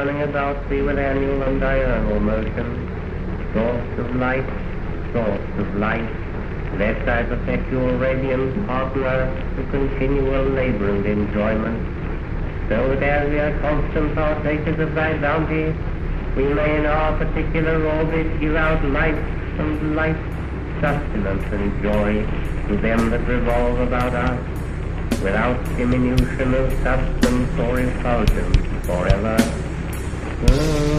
turning about thee with annual and diurnal motion. Source of light, source of light, let thy perpetual radiance partner to continual labor and enjoyment, so that as we are constant partakers of thy bounty, we may in our particular orbit give out life and light, sustenance and joy to them that revolve about us, without diminution of substance or effulgence forever. Lord,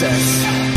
Success.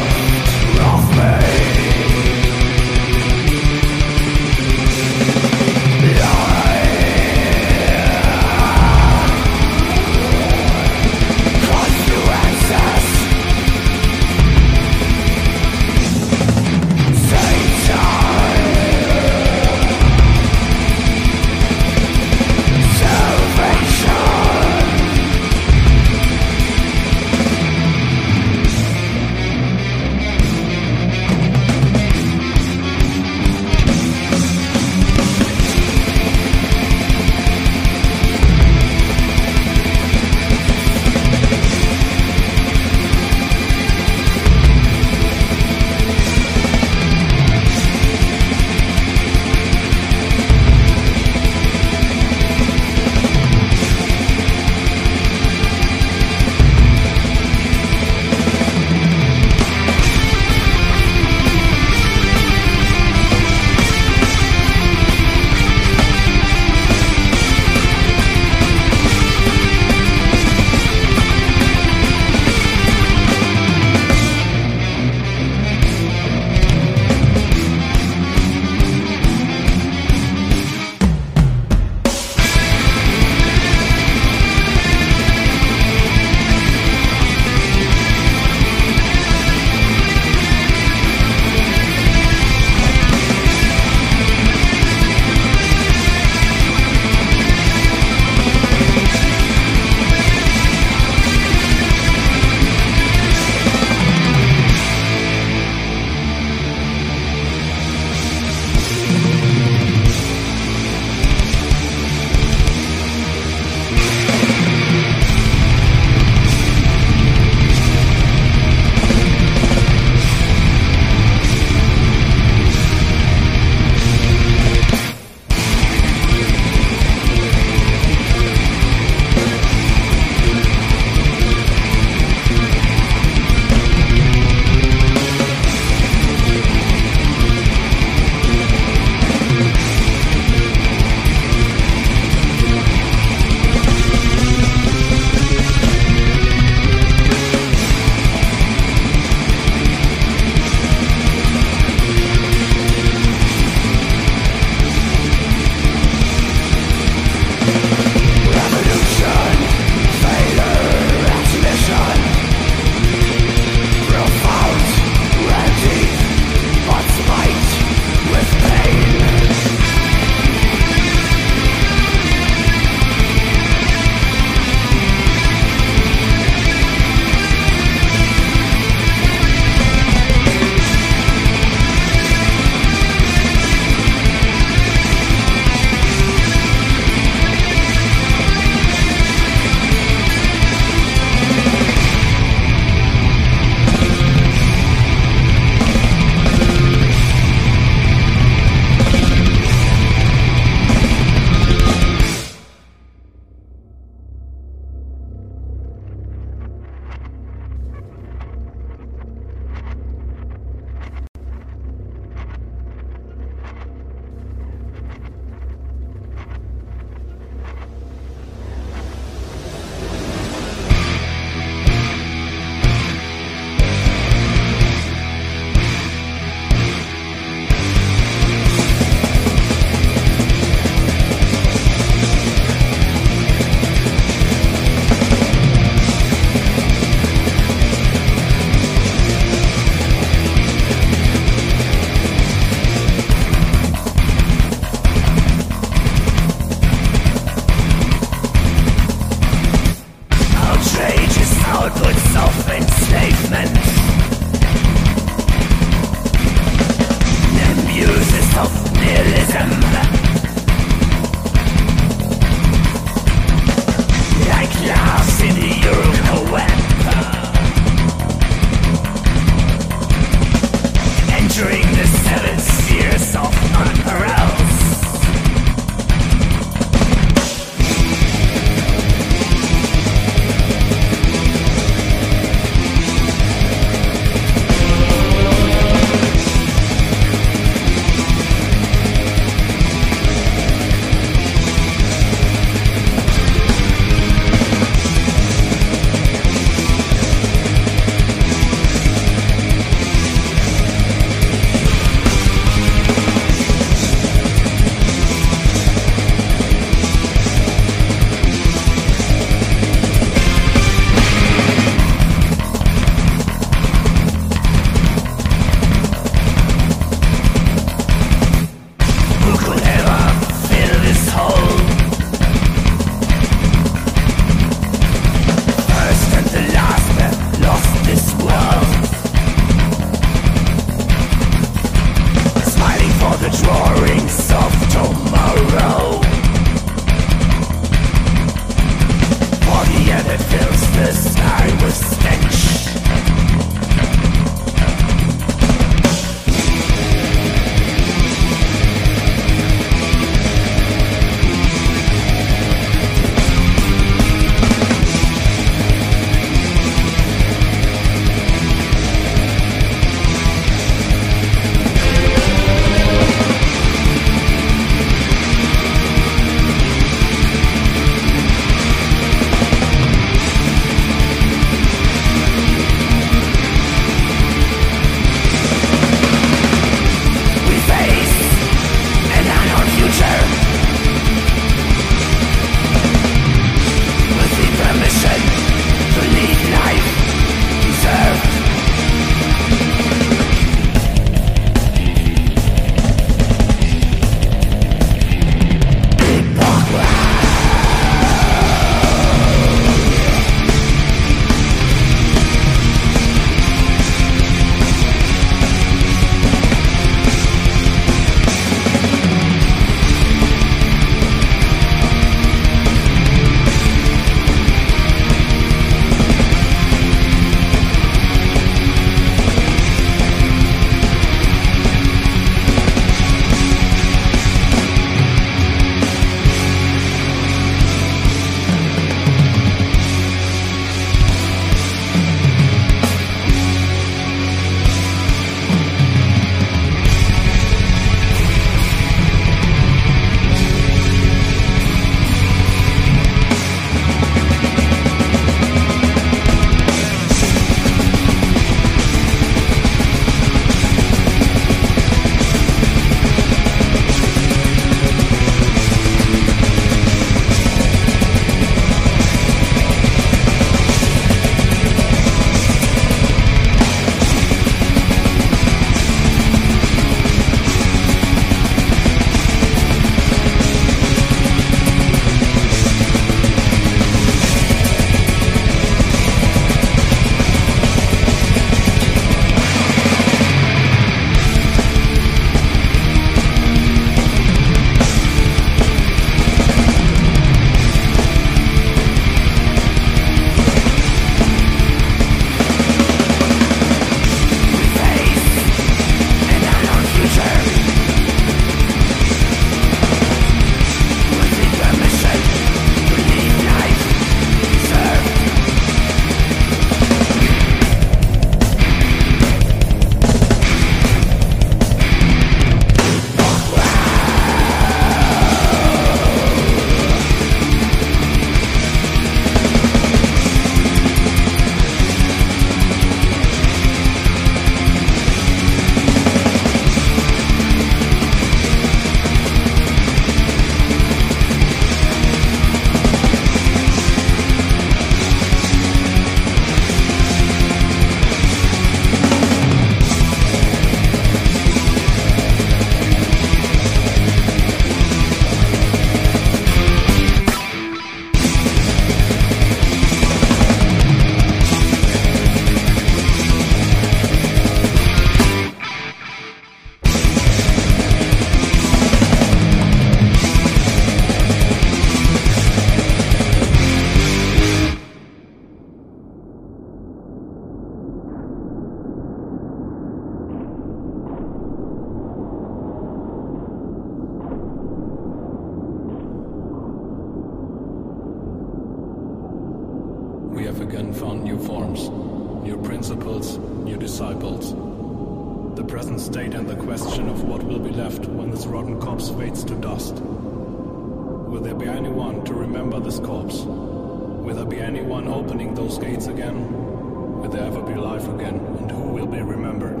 anyone to remember this corpse? Will there be anyone opening those gates again? Will there ever be life again, and who will be remembered?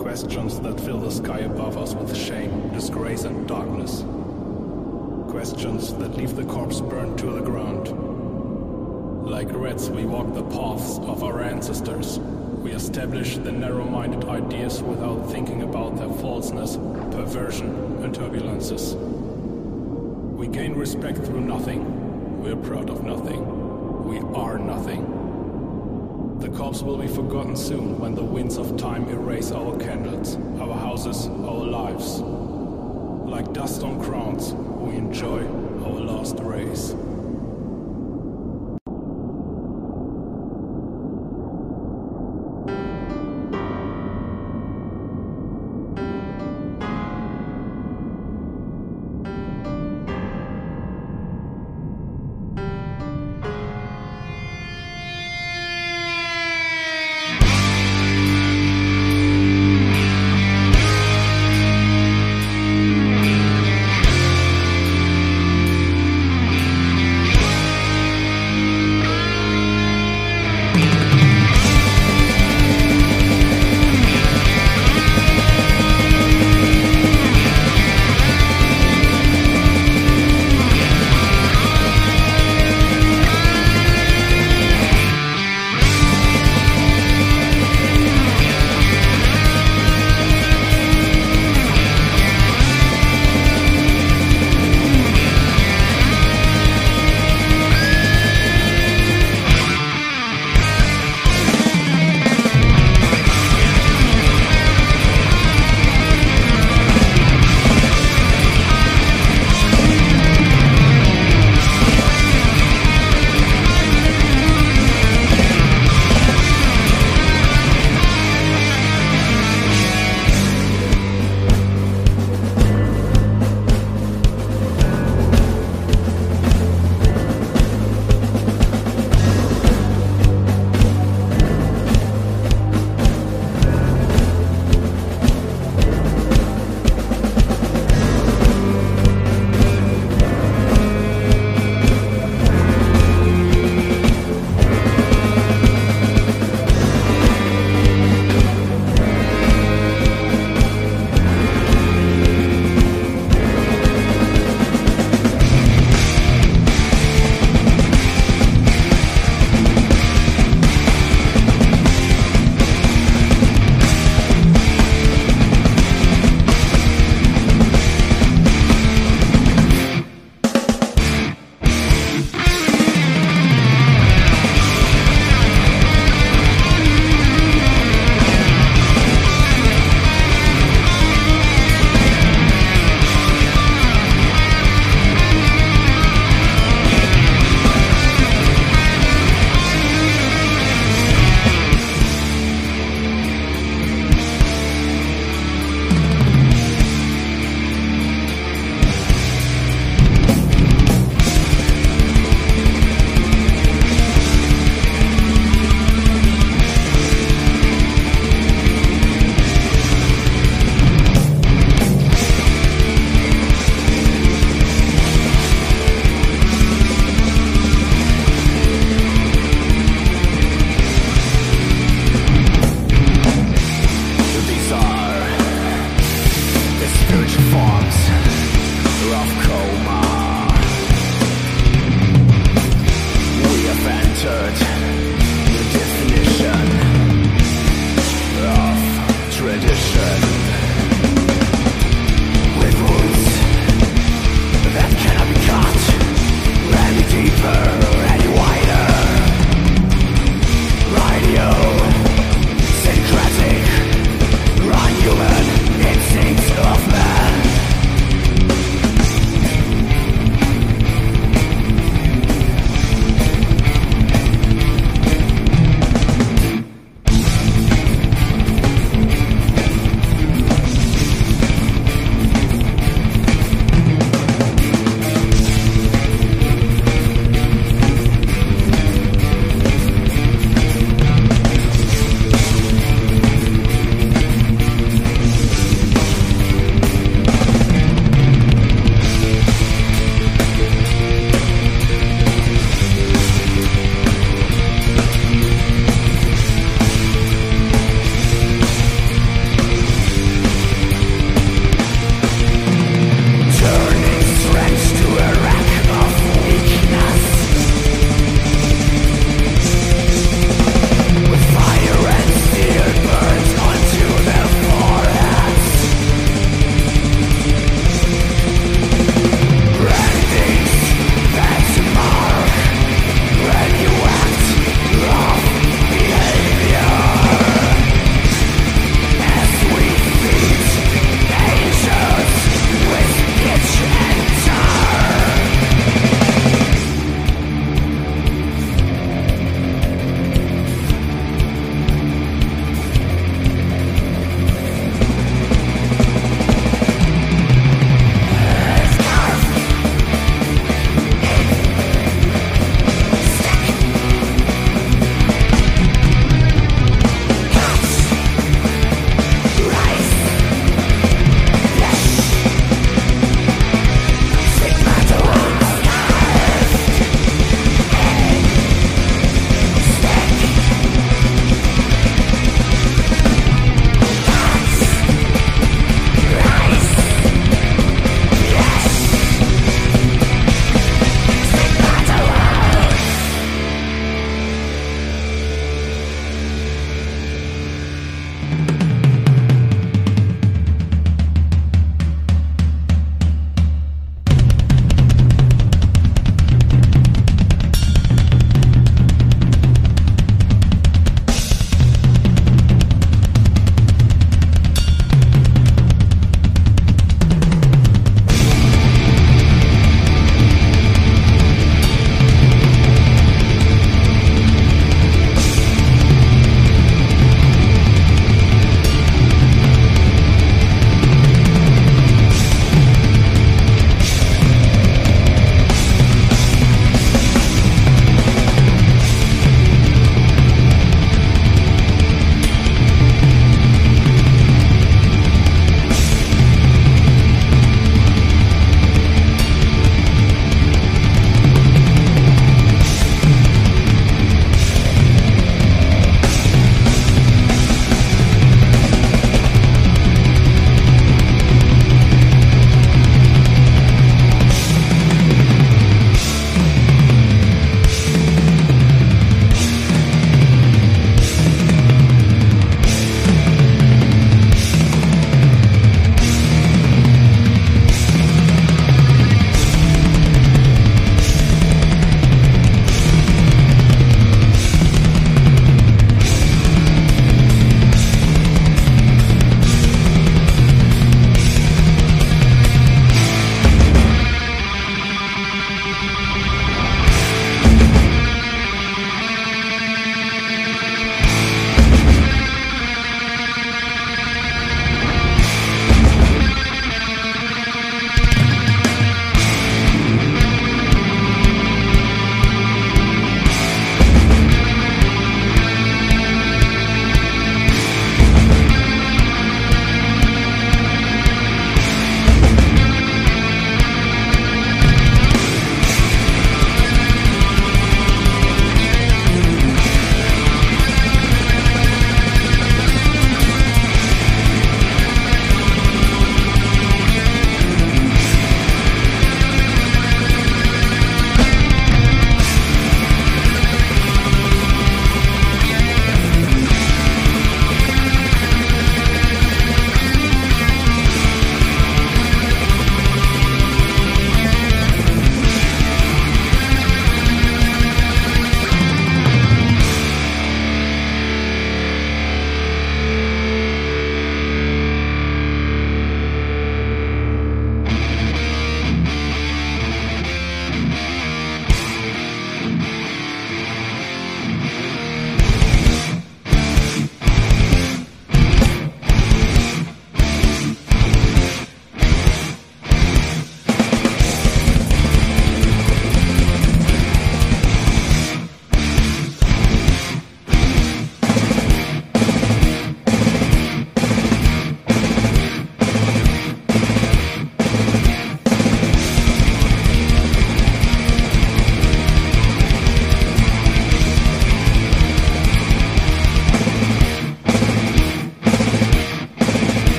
Questions that fill the sky above us with shame, disgrace, and darkness. Questions that leave the corpse burned to the ground. Like rats, we walk the paths of our ancestors. We establish the narrow minded ideas without thinking about their falseness, perversion, and turbulences. We gain respect through nothing. We're proud of nothing. We are nothing. The corpse will be forgotten soon when the winds of time erase our candles, our houses, our lives. Like dust on crowns, we enjoy our last race.